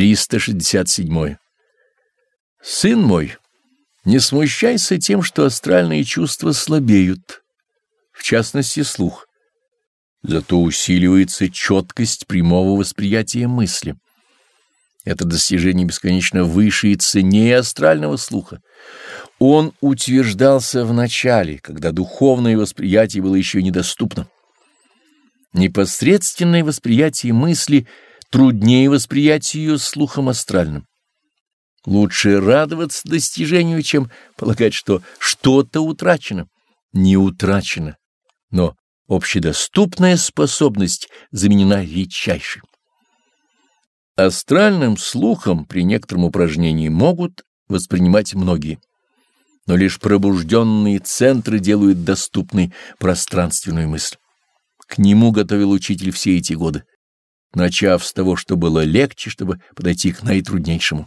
367. Сын мой, не смущайся тем, что астральные чувства слабеют, в частности слух. Зато усиливается четкость прямого восприятия мысли. Это достижение бесконечно выше и ценнее астрального слуха. Он утверждался в начале, когда духовное восприятие было еще недоступно. Непосредственное восприятие мысли труднее восприятия ее слухом астральным. Лучше радоваться достижению, чем полагать, что что-то утрачено. Не утрачено, но общедоступная способность заменена редчайшей. Астральным слухом при некотором упражнении могут воспринимать многие, но лишь пробужденные центры делают доступной пространственную мысль. К нему готовил учитель все эти годы, начав с того, что было легче, чтобы подойти к наитруднейшему.